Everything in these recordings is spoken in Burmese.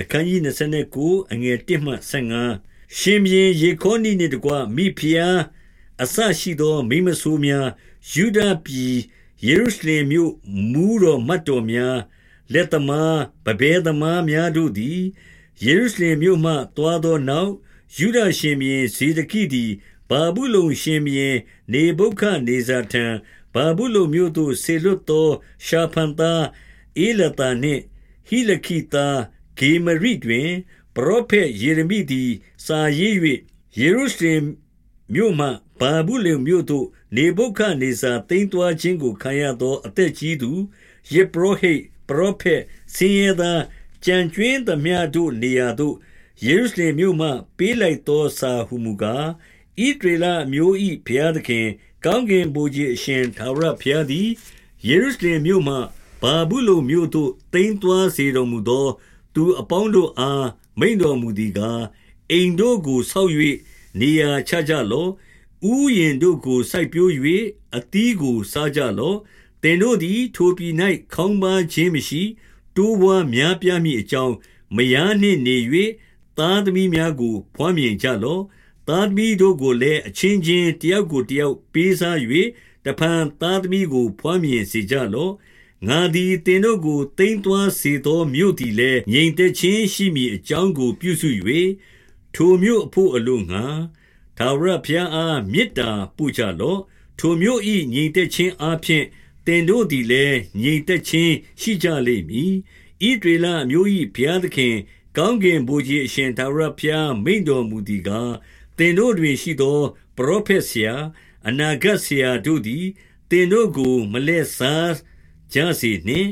အခန်းကြီး29အငယ်1မှ15ရှင်ဘရင်ယေခေါနိနှင့်တကွမိဖုရားအစရှိသောမိမဆိုးများယူဒပြည်ယေရုရှလင်မြို့မူတော်မတ်တော်များလက်သမားဗဘေသမားများတို့သည်ယေရုရှလင်မြို့မှတွားသောနောက်ယူဒရှင်ဘရင်ဇေဒကိသည်ဘာဘူးလုံရှင်ဘရင်နေဗုခဒ်နေဇာထံဘာဘူးလုံမြို့သို့ဆေလွတ်သောရှာဖန်သားအေလတာနှင့်ဟိလခိသား ဂေမရိတွင် ပရောဖက်ယေရမိသည် စာရေး၍ယေရုရှလင်မြို့မှဘာဘူးလုံမြို့သို့ နေဗုခဒ်နေဇာတိမ်တွားခြင်းကိုခံရသော အသက်ကြီးသူယေပရောဟိတ်ပရောဖက်ဆင်းရဲသားကြံကျွင်းသမျှတို့နေရာသို့ယေရုရှလင်မြို့မှပေးလိုက်သောစာဟုမူကားဣဒရေလမျိုး၏ဘုရားသခင် ကောင်းကင်ဘုရားအရှင်သာရဘုရားသည်ယေရုရှလင်မြို့မှဘာဘူးလုံမြို့သို့တိမ်တွားစေတော်မူသော သူအပေါင်းတို့အား မိန်တော်မူသည်ကား အိမ်တို့ကို ဆောက်၍နေရာချကြလော့ ဥယင်တို့ကို စိုက်ပျိုး၍အသီးကို စားကြလော့တင်တို့သည် ထိုပြည်၌ခေါင်းပါခြင်းမရှိ တိုးပွားများပြားမည်အကြောင်း မယားနှင့်နေ၍သားသမီးများကိုဖွားမြင်ကြလော့ သားသမီးတို့ကိုလည်း အချင်းချင်း တယောက်ကိုတယောက် ပေးစား၍တဖန် သားသမီးကိုဖွားမြင်စေကြလော့ ငါသည်တင်တို့ကိုတိမ်သွာစေသောမြို့သည်လည်းငြိမ်သက်ခြင်းရှိမည်အကြောင်းကို ပြုစု၍ထိုမြို့အဖို့အလို့ငါသာရဖျားအားမေတ္တာပို့ကြလော့ထိုမြို့၏ငြိမ်သက်ခြင်းအပြင်တင်တို့သည်လည်းငြိမ်သက်ခြင်းရှိကြလိမ့်မည်ဤဒေလမျိုး၏ဘုရားသခင် ကောင်းကင်ဘုရားအရှင်သာရဖျားမိန်တော်မူသည်ကားတင်တို့တွင်ရှိသောပရောဖက်ဆရာအနာဂတ်ဆရာတို့သည်တင်တို့ကိုမလဲစား ကြစေနှင့်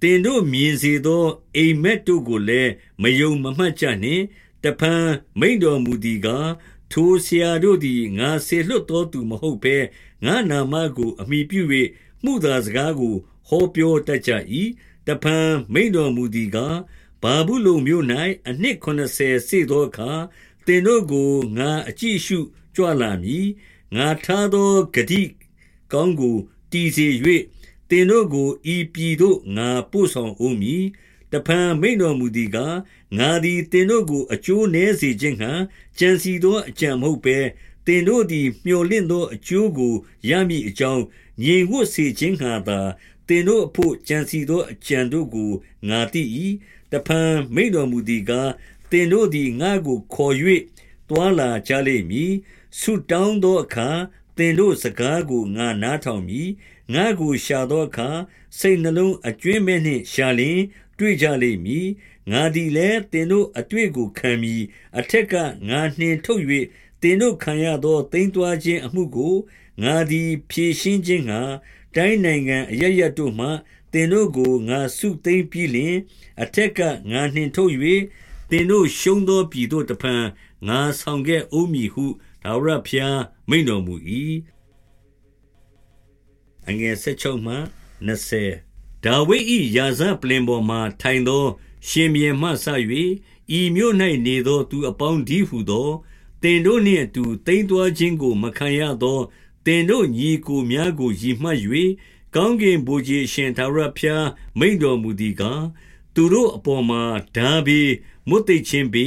တင်တို့မြင်စေသောအိမ်မက်တို့ကိုလည်းမယုံမမှတ်ကြနှင့်တဖန်မိန်တော်မူသည်ကားထိုဆရာတို့သည်ငါဆေလွတ်တော်သူမဟုတ်ဘဲငါနာမကို အမိပြု၍မှုသာစကားကိုဟောပြောတတ်ကြ၏တဖန်မိန်တော်မူသည်ကားဘာဘူးလုံမြို့၌အနှစ်80စေသောအခါတင်တို့ကိုငါအကြည့်ရှုကြွလာမည်ငါထားသောဂတိကောင်းကိုတည်စေ၍ တင်တို့ကိုဤပြည်သို့ငါပို့ဆောင်ဦးမည်တဖန်မိန်တော်မူသည်ကားငါသည်တင်တို့ကိုအကျိုးနည်းစေခြင်းဟံကြံစီသောအကြံမဟုတ်ဘဲတင်တို့သည်မျှော်လင့်သောအကျိုးကိုရမည်အကြောင်းငြိမ်ဝတ်စေခြင်းဟံသာတင်တို့အဖို့ကြံစီသောအကြံတို့ကိုငါသိ၏တဖန်မိန်တော်မူသည်ကားတင်တို့သည်ငါကိုခေါ်၍တွာလာကြလိမ့်မည်ဆုတောင်းသောအခါတင်တို့စကားကိုငါနားထောင်မည် ငါကိုရှာသောအခါစိတ်နှလုံးအကျွင်းမဲ့နှင့်ရှာလင်တွေ့ကြလိမ့်မည်ငါသည်လည်းတင်တို့အတွေ့ကိုခံမည်အထက်ကငါနှင်ထုတ်၍တင်တို့ခံရသောတိမ်တွားခြင်းအမှုကိုငါသည်ဖြည့်ရှင်းခြင်းငှာတိုင်းနိုင်ငံအရရတို့မှတင်တို့ကိုငါစုသိမ့်ပြီးလင်အထက်ကငါနှင်ထုတ်၍တင်တို့ရှုံးသောပြည်သို့တဖန်ငါဆောင်ခဲ့အိုးမည်ဟုဒါဝရဖျားမိန်တော်မူ၏ အငယ်16မှ20ဒါဝိဒ်၏ယာဇပလင်ပေါ်မှထိုင်သော ရှင်ဘီမှဆ၍ဤမြို့၌နေသောသူအပေါင်းဒီဟုသောတင်တို့နှင့်အတူတိမ်သွာခြင်းကိုမခံရသောတင်တို့ညီကိုများကိုရည်မှတ်၍ကောင်းကင်ဘုရားရှင်သာရဖျားမိန်တော်မူသည်ကားသူတို့အပေါ်မှာဓာဘီမွတ်သိချင်းဘီ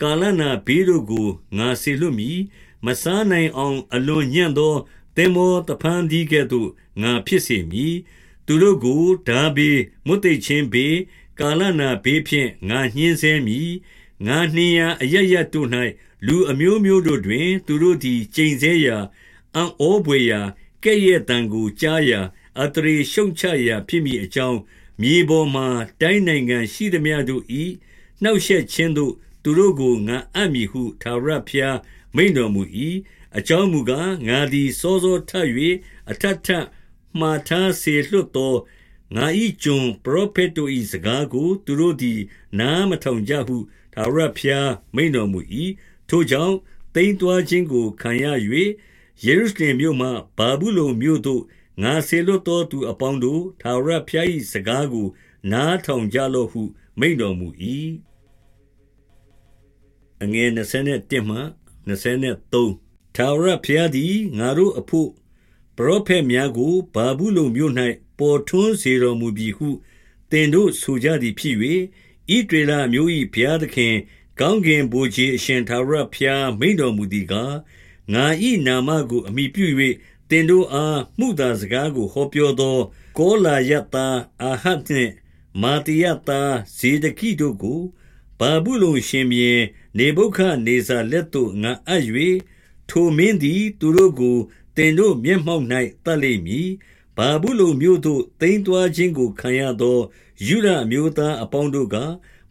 ကာလနာဘီတို့ကိုငါစေလွတ်မည်မစားနိုင်အောင်အလွန်ညံ့သော တင်မောတဖန်ဒီကဲ့သို့ငါဖြစ်စေမည်သူတို့ကိုဓာဘီမွတ်သိချင်းဘီကာလနာဘေးဖြင့်ငါညှင်းဆဲမည်ငါနှင်းရအရရတို့၌လူအမျိုးမျိုးတို့တွင် သူတို့သည်ကျိန်ဆဲရာအံ့ဩပွေရာကဲ့ရဲ့တံကိုကြားရာအတရေရှုံချရာဖြစ်မိအကြောင်းမြေပေါ်မှတိုင်းနိုင်ငံရှိသမျှတို့၏နှောက်ယှက်ခြင်းသို့ သူတို့ကိုငါအပ်မည်ဟုထာဝရဘုရားမိန့်တော်မူ၏ အကြောင်းမူကားငါသည်စောစောထ၍အထက်ထမှားထားစေလွတ်သောငါ၏ကျွန်ပရောဖက်တို့၏စကားကို သူတို့သည်နားမထောင်ကြဟုထာဝရဘုရားမိန့်တော်မူ၏ထိုကြောင့်တိမ်သွာခြင်းကိုခံရ၍ယေရုရှလင်မြို့မှဘာဘူးလုံမြို့သို့ငါဆေလွတ်သောသူအပေါင်းတို့ထာဝရဘုရား၏စကားကို နားထောင်ကြလော့ဟု မိန့်တော်မူ၏အငယ်27မှ23 ထာဝရဘုရားသည် ငါတို့အဖို့ ပရောဖက်များကိုဘာဘူးလုံမြို့၌ပေါ်ထွန်းစေတော်မူပြီဟုတင်တို့ဆိုကြသည်ဖြစ်၍ဣဒေလမျိုး၏ဘုရားသခင် ကောင်းကင်ဘိုးကြီးအရှင်သာရဘုရား မိန်တော်မူသည်ကား ငါ၏နာမကို အမိပြု၍တင်တို့အားမှုသာစကားကို ဟောပြောသော ကောလာယတ္တာအာဟတ်နှင့် မာတိယတ္တာဇေဒကိတို့ကိုဘာဘူးလုံရှင်မြေနေဘုခနေဇာလက်သို့ ငါအပ်၍ ထိုမင်းသည် သူတို့ကိုတင်တို့မျက်မှောက်၌တတ်လိမ့်မည်ဘာဘူးလုံမျိုးတို့တိမ်တွားခြင်းကို ခံရသောယူရအမျိုးသားအပေါင်းတို့က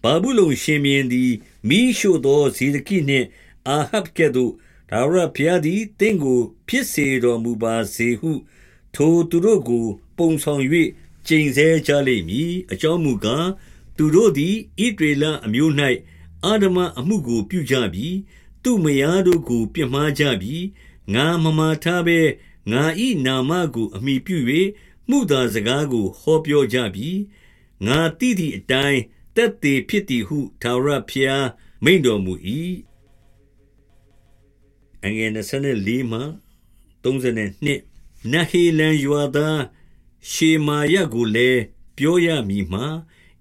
ဘာဘူးလုံရှင်မြင်းသည်မိရှို့သော ဇေဒကိနှင့် အာဟပ်ကဲ့သို့ဒါဝရဘုရားသည်တင့်ကို ဖြစ်စေတော်မူပါစေဟု ထိုသူတို့ကို ပုံဆောင်၍ကျိန်ဆဲကြလိမ့်မည် အကြောင်းမူကား သူတို့သည်ဣဒေလအမျိုး၌အာဓမအမှုကို ပြုကြပြီ သူမယားတို့ကို ပြစ်မှားကြပြီငါမမာထားဘဲငါဤနာမကိုအမိပြု၍မှုသာစကားကို ဟောပြောကြပြီငါတိသည့်အတိုင်းတက်သေးဖြစ်သည်ဟုသာရဖျားမိန်တော်မူ၏အငယ်24မှ32နဟေလံယွာသားရှေမာယကိုလည်းပြောရမည်မှာ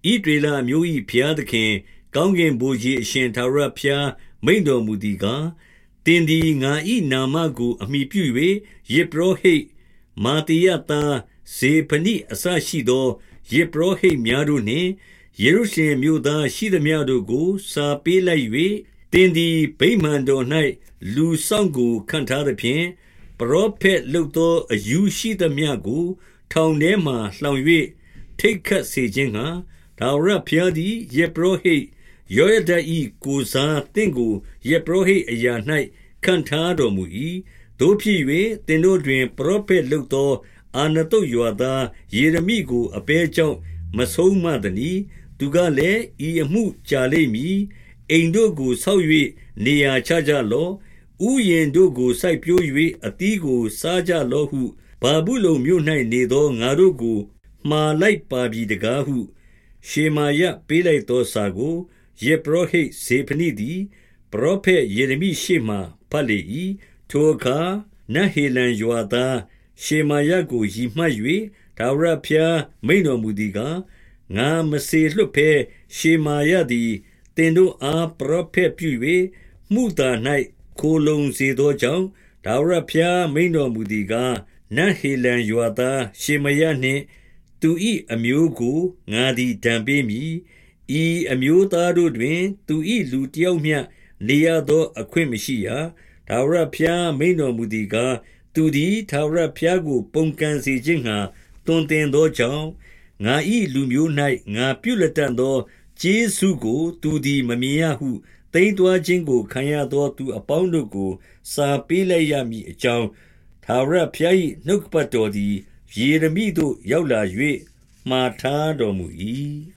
ဣဒေလမျိုး၏ဖျားသခင် ကောင်းကင်ဘုရားအရှင်သာရဖျား မိန်တော်မူသည်ကားတင်ဒီငါဤနာမကို အမိပြု၍ယေဘရဟိမာတိယတာဇေဖနိအစရှိသောယေဘရဟိများတို့နှင့်ယေရုရှလင်မြို့သားရှိသမျှတို့ကို စာပေးလိုက်၍တင်ဒီဗိမာန်တော်၌လူဆောင်ကိုခံထားသဖြင့်ပရောဖက်လုသောအယူရှိသမျှကို ထောင်ထဲမှလှောင်၍ထိတ်ခတ်စေခြင်းငှာဒါဝရဖျားသည်ယေဘရဟိ ယောယဒဤကိုစားတင့်ကိုယေဘရဟိအရာ၌ခံထားတော်မူ၏တို့ဖြစ်၍တင်တို့တွင် ပရောဖက်လုသော အာနတုတ်ယွာသားယေရမိကိုအပဲကြောင့်မဆုံးမသည်။သူကလည်းဤအမှုကြာလိမ့်မည်။အိမ်တို့ကိုဆောက်၍နေရာချကြလော့။ဥယျာဉ်တို့ကိုစိုက်ပျိုး၍အသီးကိုစားကြလော့ဟုဗာဗုလုန်မြို့၌နေသောငါတို့ကိုမှာလိုက်ပါပြီတကားဟု ရှေမာယပေးလိုက်သောစာကို ယေဘရဟိတ်ဇေဖနိသည်ပရောဖက်ယေရမိရှေ့မှဘတ်လေ၏။ထိုအခါနဟေလံရွာသားရှေမာယကိုရည်မှတ်၍ထာဝရဘုရားမိန့်တော်မူသည်ကားငါမစေလွတ်ဘဲရှေမာယသည်တင်တို့အားပရောဖက်ပြု၍မှုသာ၌ခိုလုံစေသောကြောင့်ဒါဝရဖျားမိန်တော်မူသည်ကားနဟေလံယွာသားရှေမယနှင့်သူ၏အမျိုးကိုငါသည်ဒံပေးမည် ဤအမျိုးသားတို့တွင် သူ၏လူတယောက်မျှနေရသော အခွင့်မရှိရဒါဝရဖျားမိန်တော်မူသည်ကားသူသည်ဒါဝရဖျားကို ပုန်ကန်စေခြင်းငှာတွင်တင်သောကြောင့်ငါ၏လူမျိုး၌ငါပြုလက်တတ်သောကျေးဇူးကို သူသည်မမြင်ရဟုတိမ်သွာခြင်းကိုခံရသောသူအပေါင်းတို့ကို စာပေးလိုက်ရမည်အကြောင်းသာရဖျား၏နှုတ်ပတ်တော်သည်ယေရမိသို့ရောက်လာ၍မှားထားတော်မူ၏